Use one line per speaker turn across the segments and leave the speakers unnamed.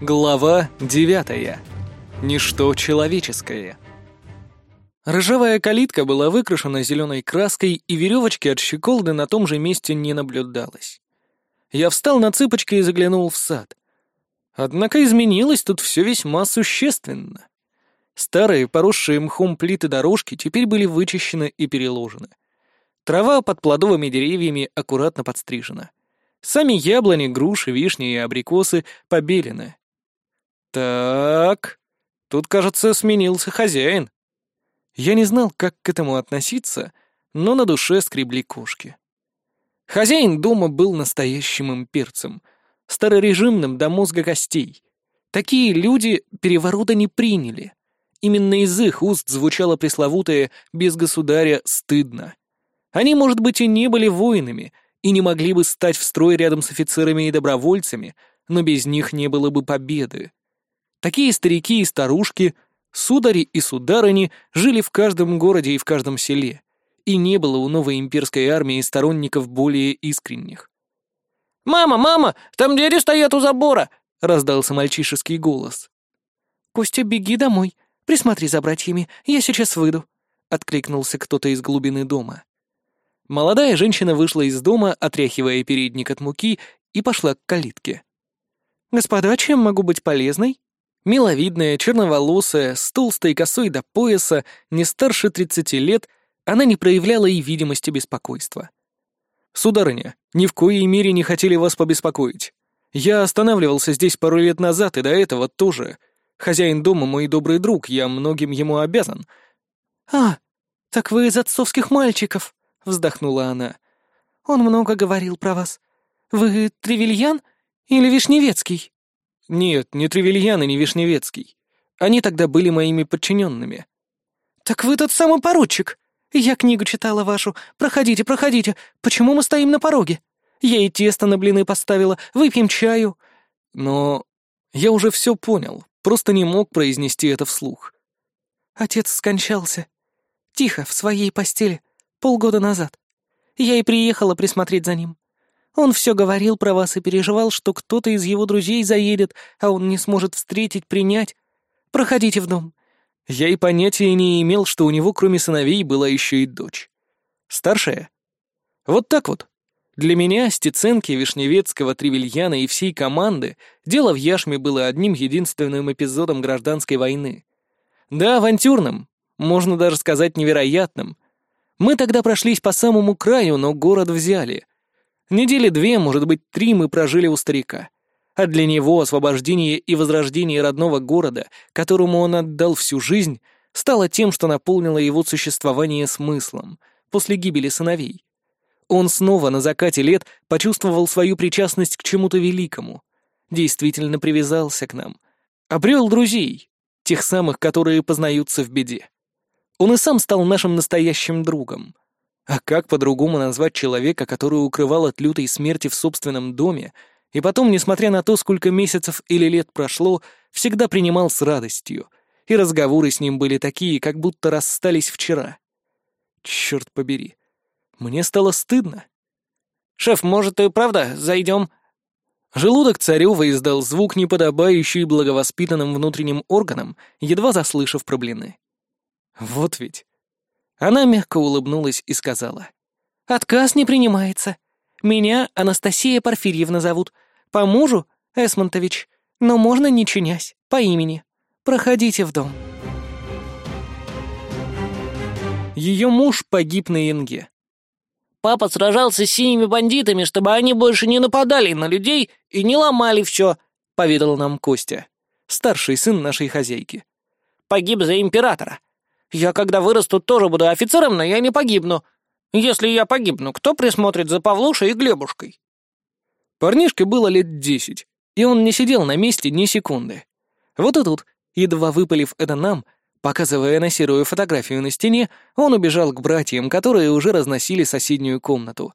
Глава девятая. Ничто человеческое. Ржавая калитка была выкрашена зеленой краской, и веревочки от щеколды на том же месте не наблюдалось. Я встал на цыпочки и заглянул в сад. Однако изменилось тут все весьма существенно. Старые, поросшие мхом плиты дорожки теперь были вычищены и переложены. Трава под плодовыми деревьями аккуратно подстрижена. Сами яблони, груши, вишни и абрикосы побелены. Так, тут, кажется, сменился хозяин. Я не знал, как к этому относиться, но на душе скребли кошки. Хозяин дома был настоящим имперцем, старорежимным до мозга костей. Такие люди переворота не приняли. Именно из их уст звучало пресловутое «без государя стыдно». Они, может быть, и не были воинами, и не могли бы стать в строй рядом с офицерами и добровольцами, но без них не было бы победы. Такие старики и старушки, судари и сударыни жили в каждом городе и в каждом селе, и не было у новой имперской армии сторонников более искренних.
«Мама, мама, там дети стоят у забора!»
— раздался мальчишеский голос.
«Костя, беги домой, присмотри за братьями, я сейчас выйду», — откликнулся кто-то из глубины дома.
Молодая женщина вышла из дома, отряхивая передник от муки, и пошла к калитке.
«Господа, чем могу быть полезной?»
Миловидная, черноволосая, с толстой косой до пояса, не старше тридцати лет, она не проявляла и видимости беспокойства. «Сударыня, ни в коей мере не хотели вас побеспокоить. Я останавливался здесь пару лет назад, и до этого тоже. Хозяин дома мой добрый друг, я многим ему обязан».
«А, так вы из отцовских мальчиков», вздохнула она. «Он много говорил про вас. Вы Тревельян или Вишневецкий?»
«Нет, не Тревельян и не Вишневецкий. Они тогда были моими подчиненными».
«Так вы тот самый поручик. Я книгу читала вашу. Проходите, проходите. Почему мы стоим на пороге? Я и тесто на блины поставила. Выпьем чаю».
Но я уже все понял, просто не мог произнести это вслух.
Отец скончался. Тихо, в своей постели. Полгода назад. Я и приехала присмотреть за ним. Он все говорил про вас и переживал, что кто-то из его друзей заедет, а он не сможет встретить, принять. Проходите в дом».
Я и понятия не имел, что у него, кроме сыновей, была еще и дочь. Старшая? Вот так вот. Для меня, Стеценки, Вишневецкого, Тревельяна и всей команды дело в Яшме было одним единственным эпизодом гражданской войны. Да, авантюрным, можно даже сказать невероятным — мы тогда прошлись по самому краю, но город взяли. Недели две, может быть, три мы прожили у старика. А для него освобождение и возрождение родного города, которому он отдал всю жизнь, стало тем, что наполнило его существование смыслом после гибели сыновей. Он снова на закате лет почувствовал свою причастность к чему-то великому, действительно привязался к нам, обрел друзей, тех самых, которые познаются в беде. Он и сам стал нашим настоящим другом. А как по-другому назвать человека, который укрывал от лютой смерти в собственном доме, и потом, несмотря на то, сколько месяцев или лет прошло, всегда принимал с радостью, и разговоры с ним были такие, как будто расстались вчера. Черт побери. Мне стало стыдно.
«Шеф, может, и правда зайдем?»
Желудок Царева издал звук, неподобающий благовоспитанным внутренним органам, едва заслышав про. Вот ведь. Она мягко улыбнулась и сказала.
«Отказ не принимается. Меня Анастасия Порфирьевна зовут. По мужу — Эсмонтович. Но можно не чинясь, по имени. Проходите в дом».
Ее муж погиб на Янге.
«Папа сражался с синими бандитами, чтобы они больше не нападали на людей и не ломали все», — поведал нам Костя, старший сын нашей хозяйки. «Погиб за императора. Я, когда вырасту, тоже буду офицером, но я не погибну. Если я погибну, кто присмотрит за Павлушей и Глебушкой?»
Парнишке было лет десять, и он не сидел на месте ни секунды. Вот и тут, едва выпалив это нам, показывая на серую фотографию на стене, он убежал к братьям, которые уже разносили соседнюю комнату.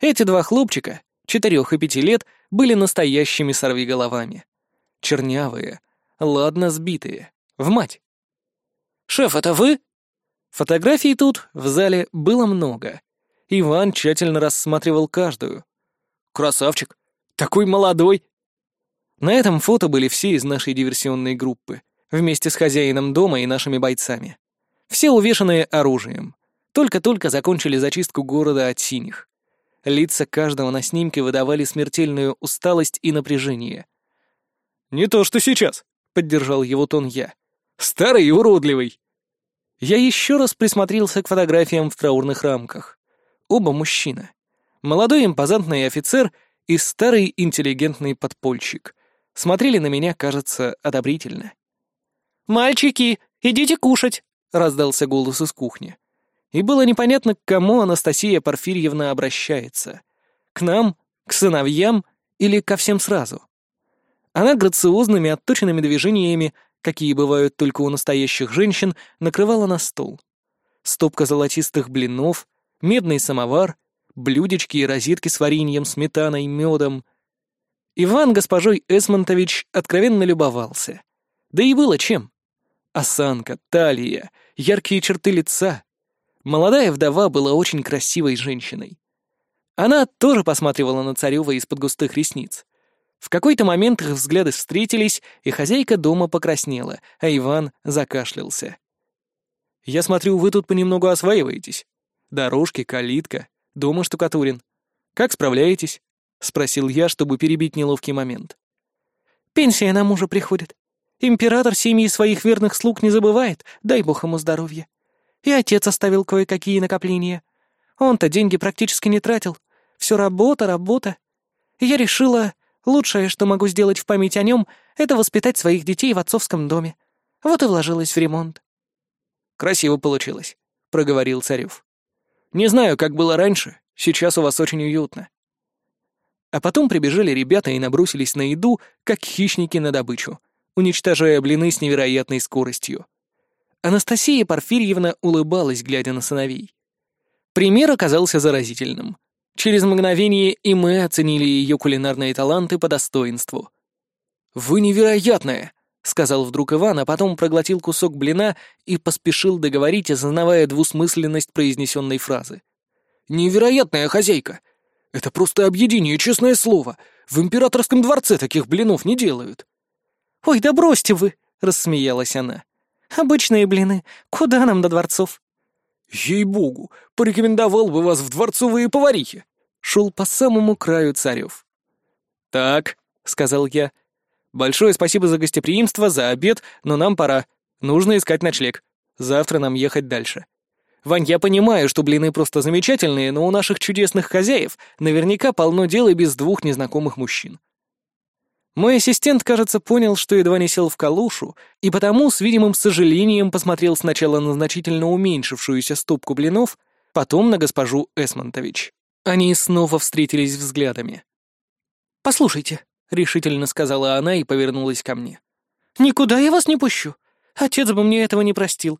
Эти два хлопчика, четырех и пяти лет, были настоящими сорвиголовами. Чернявые, ладно сбитые, в мать.
«Шеф, это вы?»
Фотографий тут, в зале, было много. Иван тщательно рассматривал каждую. «Красавчик! Такой молодой!» На этом фото были все из нашей диверсионной группы, вместе с хозяином дома и нашими бойцами. Все увешанные оружием. Только-только закончили зачистку города от синих. Лица каждого на снимке выдавали смертельную усталость и напряжение. «Не то, что сейчас», — поддержал его тон я. «Старый и уродливый». Я еще раз присмотрелся к фотографиям в траурных рамках. Оба мужчины. Молодой импозантный офицер и старый интеллигентный подпольщик. Смотрели на меня, кажется, одобрительно.
«Мальчики, идите кушать!» — раздался голос из кухни.
И было непонятно, к кому Анастасия Порфирьевна обращается. К нам, к сыновьям или ко всем сразу. Она грациозными, отточенными движениями, какие бывают только у настоящих женщин, накрывала на стол. Стопка золотистых блинов, медный самовар, блюдечки и розетки с вареньем, сметаной, медом. Иван госпожой Эсмонтович откровенно любовался. Да и было чем. Осанка, талия, яркие черты лица, Молодая вдова была очень красивой женщиной. Она тоже посматривала на Царева из-под густых ресниц. В какой-то момент их взгляды встретились, и хозяйка дома покраснела, а Иван закашлялся. «Я смотрю, вы тут понемногу осваиваетесь. Дорожки, калитка, дома штукатурен. Как справляетесь?» — спросил я, чтобы перебить неловкий момент.
«Пенсия на мужа приходит. Император семьи своих верных слуг не забывает, дай бог ему здоровья. И отец оставил кое-какие накопления. Он-то деньги практически не тратил. Все работа, работа. я решила, лучшее, что могу сделать в память о нем, это воспитать своих детей в отцовском доме. Вот и вложилась в ремонт.
«Красиво получилось», — проговорил Царев. «Не знаю, как было раньше, сейчас у вас очень уютно». А потом прибежали ребята и набросились на еду, как хищники на добычу, уничтожая блины с невероятной скоростью. Анастасия Порфирьевна улыбалась, глядя на сыновей. Пример оказался заразительным. Через мгновение и мы оценили ее кулинарные таланты по достоинству. «Вы невероятная!» — сказал вдруг Иван, а потом проглотил кусок блина и поспешил договорить, осознавая двусмысленность произнесенной фразы. «Невероятная хозяйка! Это просто объединение, честное слово! В императорском дворце таких блинов не делают!»
«Ой, да бросьте вы!» — рассмеялась она. Обычные блины. Куда нам до дворцов?»
«Ей-богу, порекомендовал бы вас в дворцовые поварихи!» Шел по самому краю царев. «Так», — сказал я, — «большое спасибо за гостеприимство, за обед, но нам пора. Нужно искать ночлег. Завтра нам ехать дальше. Вань, я понимаю, что блины просто замечательные, но у наших чудесных хозяев наверняка полно дел и без двух незнакомых мужчин. Мой ассистент, кажется, понял, что едва не сел в калушу, и потому с видимым сожалением посмотрел сначала на значительно уменьшившуюся стопку блинов, потом на госпожу Эсмонтович. Они снова встретились взглядами.
«Послушайте», — решительно сказала она и повернулась ко мне. «Никуда я вас не пущу. Отец бы мне этого не простил.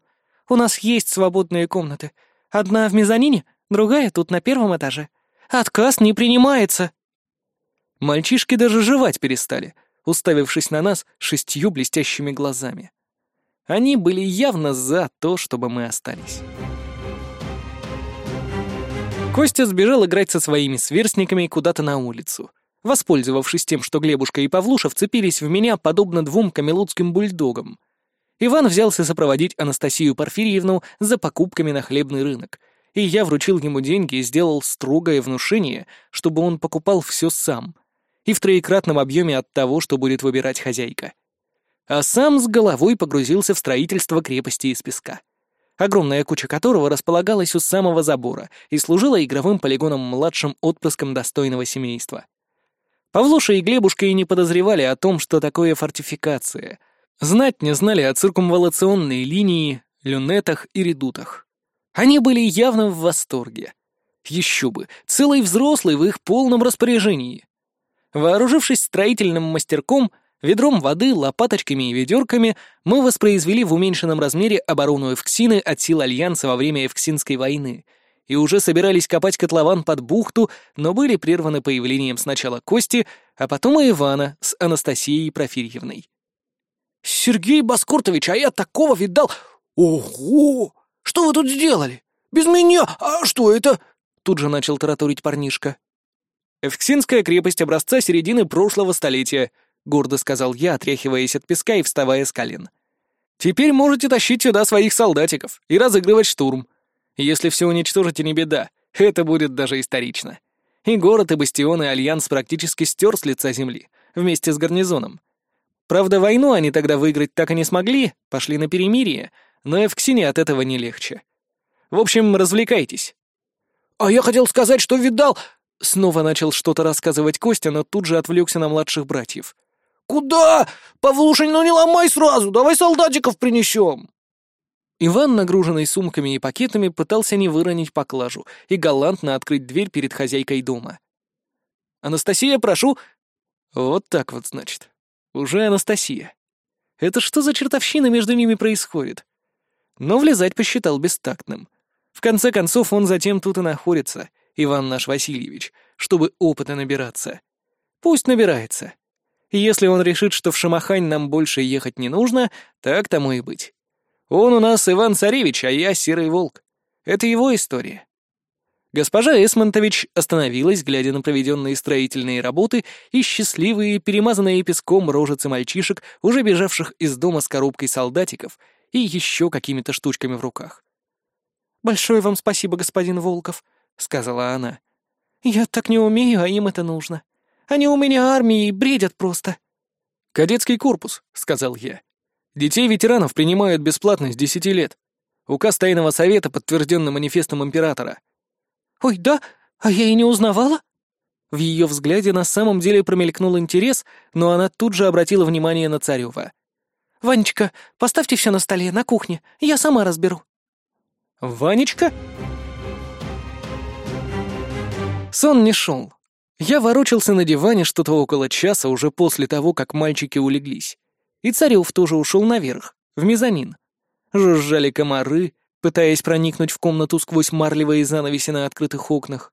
У нас есть свободные комнаты. Одна в мезонине, другая тут на первом этаже. Отказ не принимается».
Мальчишки даже жевать перестали, уставившись на нас шестью блестящими глазами. Они были явно за то, чтобы мы остались. Костя сбежал играть со своими сверстниками куда-то на улицу. Воспользовавшись тем, что Глебушка и Павлуша вцепились в меня, подобно двум камелотским бульдогам. Иван взялся сопроводить Анастасию Порфирьевну за покупками на хлебный рынок, и я вручил ему деньги и сделал строгое внушение, чтобы он покупал все сам, и в троекратном объеме от того, что будет выбирать хозяйка. А сам с головой погрузился в строительство крепости из песка, огромная куча которого располагалась у самого забора и служила игровым полигоном младшим отпрыском достойного семейства. Павлуша и Глебушка и не подозревали о том, что такое фортификация. Знать не знали о циркумвалационной линии, люнетах и редутах. Они были явно в восторге. Еще бы, целый взрослый в их полном распоряжении. Вооружившись строительным мастерком, ведром воды, лопаточками и ведерками, мы воспроизвели в уменьшенном размере оборону Эвксины от сил Альянса во время Эвксинской войны и уже собирались копать котлован под бухту, но были прерваны появлением сначала Кости, а потом и Ивана с Анастасией Профирьевной.
«Сергей Баскортович, а я такого видал! Ого! Что вы тут сделали? Без меня? А что это?» Тут же начал тараторить парнишка.
Эвксинская крепость образца середины прошлого столетия. — гордо сказал я, отряхиваясь от песка и вставая с колен. «Теперь можете тащить сюда своих солдатиков и разыгрывать штурм. Если все уничтожите, не беда, это будет даже исторично. И город, и бастион, и альянс практически стер с лица земли, вместе с гарнизоном. Правда, войну они тогда выиграть так и не смогли, пошли на перемирие, но Эвксине от этого не легче. В общем, развлекайтесь».
«А я хотел сказать, что видал...»
Снова начал что-то рассказывать Костя, но тут же отвлекся на младших братьев.
«Куда? Павлушень, ну не ломай сразу, давай солдатиков принесем!»
Иван, нагруженный сумками и пакетами, пытался не выронить поклажу и галантно открыть дверь перед хозяйкой дома. «Анастасия, прошу!» Вот так вот, значит. Уже Анастасия. Это что за чертовщина между ними происходит? Но влезать посчитал бестактным. В конце концов, он затем тут и находится, Иван наш Васильевич, чтобы опыта набираться. Пусть набирается. Если он решит, что в Шамахань нам больше ехать не нужно, так тому и быть. Он у нас Иван-Царевич, а я Серый Волк. Это его история. Госпожа Эсмонтович остановилась, глядя на проведенные строительные работы и счастливые, перемазанные песком рожицы мальчишек, уже бежавших из дома с коробкой солдатиков и еще какими-то штучками в руках.
«Большое вам спасибо, господин Волков», — сказала она. «Я так не умею, а им это нужно. Они у меня армией бредят просто».
«Кадетский корпус», — сказал я. «Детей ветеранов принимают бесплатно с десяти лет. Указ тайного совета, подтвержденный манифестом императора».
«Ой, да? А я и не узнавала?»
В ее взгляде на самом деле промелькнул интерес, но она тут же обратила внимание на Царева.
«Ванечка, поставьте все на столе, на кухне, я сама разберу».
«Ванечка?» Сон не шел. Я ворочался на диване что-то около часа уже после того, как мальчики улеглись. И Царев тоже ушел наверх, в мезонин. Жужжали комары, пытаясь проникнуть в комнату сквозь марлевые занавеси на открытых окнах.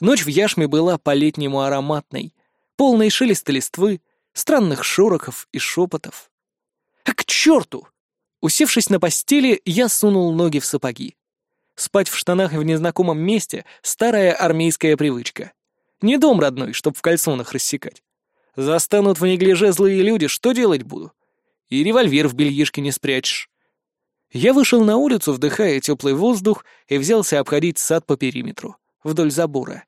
Ночь в яшме была по-летнему ароматной, полной шелеста листвы, странных шорохов и шепотов. К черту! Усевшись на постели, я сунул ноги в сапоги. Спать в штанах в незнакомом месте — старая армейская привычка. Не дом родной, чтоб в кальсонах рассекать. Застанут в неглиже злые люди, что делать буду? И револьвер в бельишке не спрячешь. Я вышел на улицу, вдыхая теплый воздух, и взялся обходить сад по периметру, вдоль забора.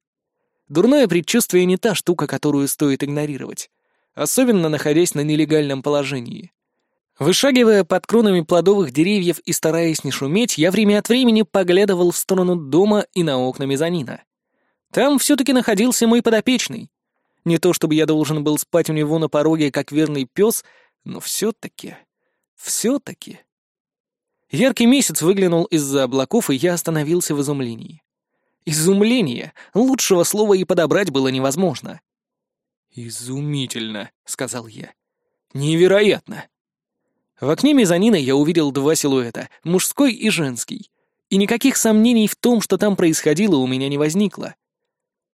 Дурное предчувствие не та штука, которую стоит игнорировать, особенно находясь на нелегальном положении. Вышагивая под кронами плодовых деревьев и стараясь не шуметь, я время от времени поглядывал в сторону дома и на окна мезонина. Там все-таки находился мой подопечный. Не то чтобы я должен был спать у него на пороге, как верный пес, но все-таки... все-таки... Яркий месяц выглянул из-за облаков, и я остановился в изумлении. Изумление! Лучшего слова и подобрать было невозможно. «Изумительно», — сказал я. «Невероятно!» В окне мезонина я увидел два силуэта, мужской и женский, и никаких сомнений в том, что там происходило, у меня не возникло.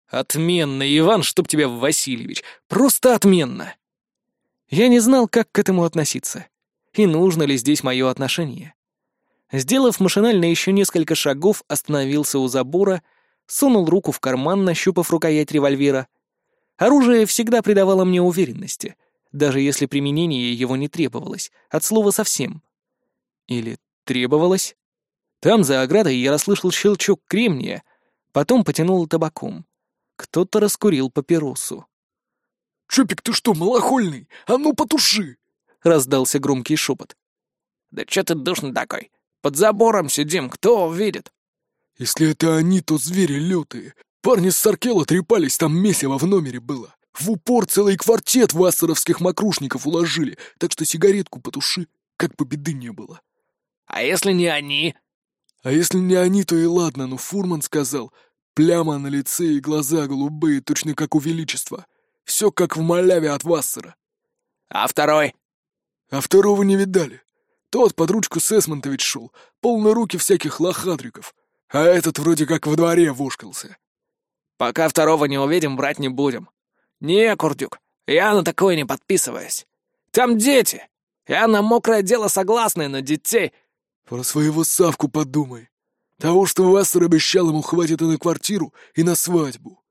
«Отменно, Иван, чтоб тебя, Васильевич! Просто отменно!» Я не знал, как к этому относиться, и нужно ли здесь мое отношение. Сделав машинально еще несколько шагов, остановился у забора, сунул руку в карман, нащупав рукоять револьвера. Оружие всегда придавало мне уверенности — даже если применение его не требовалось, от слова совсем. Или требовалось? Там, за оградой, я расслышал щелчок кремния, потом потянул табаком. Кто-то раскурил папиросу.
«Чопик, ты что, малохольный? А ну потуши!» — раздался громкий шепот.
«Да чё ты душный такой? Под забором сидим, кто увидит?»
«Если это они, то звери лютые. Парни с Саркела трепались, там месиво в номере было. В упор целый квартет вассеровских мокрушников уложили, так что сигаретку потуши, как бы беды не было.
А если не они?
А если не они, то и ладно, но Фурман сказал, пляма на лице и глаза голубые, точно как у Величества. Все как в маляве от Вассера.
А второй?
А второго не видали. Тот под ручку Сесмонтович шел, полные руки всяких лохадриков. А этот вроде как во дворе вошкался.
Пока второго не увидим, брать не будем. «Не, Курдюк, я на такое не подписываюсь. Там дети. Я на мокрое дело согласный, но детей...»
«Про своего Савку подумай. Того, что Вассер обещал ему, хватит и на квартиру, и на свадьбу».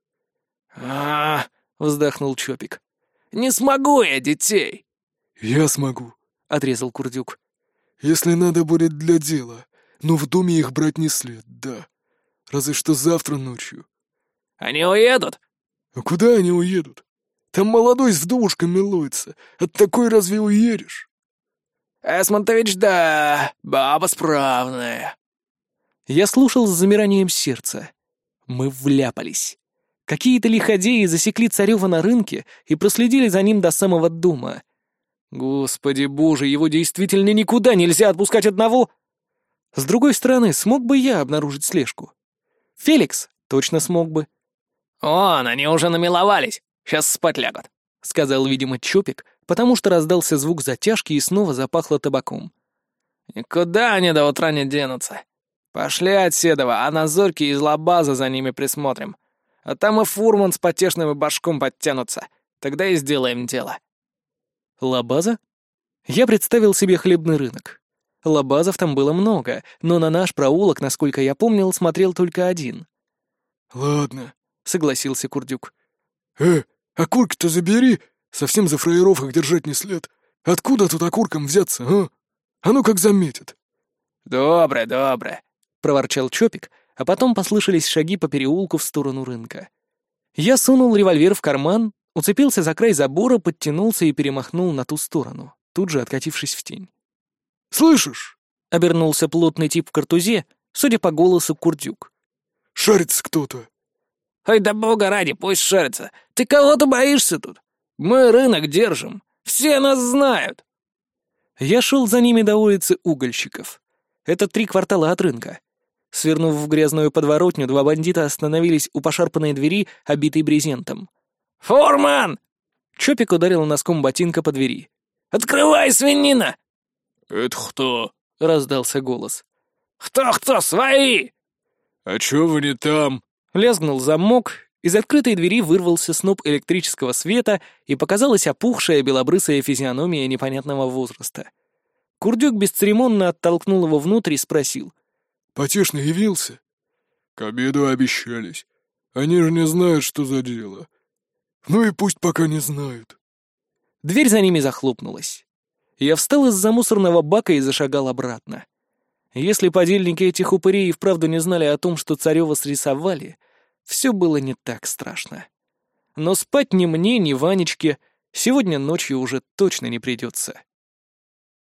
а, -а, -а вздохнул Чопик.
Не смогу я детей!»
«Я смогу», —
отрезал Курдюк.
«Если надо будет для дела, но в доме их брать не след, да. Разве что завтра ночью».
«Они уедут?»
«А куда они уедут? Там молодой с вдовушкой милуется. От такой разве уедешь?»
«Эсмонтович, да, баба справная».
Я слушал с замиранием сердца. Мы вляпались. Какие-то лиходеи засекли Царева на рынке и проследили за ним до самого дома. Господи боже, его действительно никуда нельзя отпускать одного. С другой стороны, смог бы я обнаружить слежку? Феликс точно смог бы.
«Он, они уже намиловались. Сейчас спать лягут», —
сказал, видимо, Чопик, потому что раздался звук затяжки и снова запахло табаком.
«Никуда они до утра не денутся. Пошли от Седова, а на зорьке из лабаза за ними присмотрим. А там и фурман с потешным и башком подтянутся. Тогда и сделаем дело».
Лабаза? Я представил себе хлебный рынок. Лабазов там было много, но на наш проулок, насколько я помнил, смотрел только один.
«Ладно», —
согласился Курдюк.
«Э, окурки-то забери, совсем за фраеров их держать не след. Откуда тут окуркам взяться, а? А ну как заметят».
«Добре, добре», —
проворчал Чопик, а потом послышались шаги по переулку в сторону рынка. Я сунул револьвер в карман, уцепился за край забора, подтянулся и перемахнул на ту сторону, тут же откатившись в тень.
«Слышишь?»
— обернулся плотный тип в картузе, судя по голосу Курдюк.
«Шарится кто-то».
«Ой, да бога ради, пусть шарится. Ты кого-то боишься тут? Мы рынок держим. Все нас знают».
Я шел за ними до улицы угольщиков. Это три квартала от рынка. Свернув в грязную подворотню, два бандита остановились у пошарпанной двери, обитой брезентом.
«Форман!»
Чопик ударил носком ботинка по двери.
«Открывай, свинина!»
«Это кто?»
— раздался голос.
«Кто-кто? Свои!»
«А чё вы не там?»
Лязгнул замок, из открытой двери вырвался сноп электрического света и показалась опухшая белобрысая физиономия непонятного возраста. Курдюк бесцеремонно оттолкнул его внутрь и спросил.
«Потешный явился?» «К обеду обещались. Они же не знают, что за дело. Ну и пусть пока не знают».
Дверь за ними захлопнулась. Я встал из-за мусорного бака и зашагал обратно. Если подельники этих упырей вправду не знали о том, что Царёва срисовали, все было не так страшно. Но спать ни мне, ни Ванечке сегодня ночью уже точно не придется.